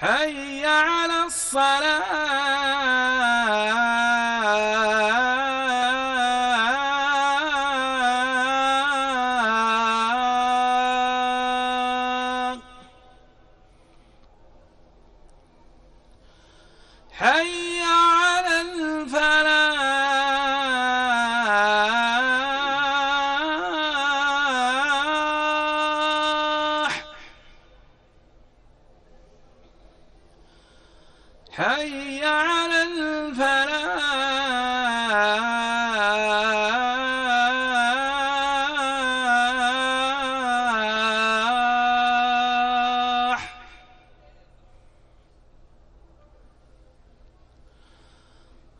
حي على الصلاة. حي حي على الفلاح.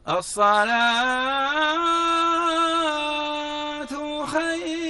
الصلاة خير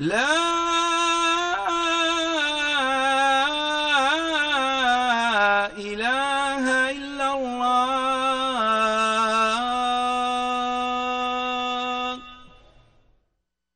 لا إله إلا الله.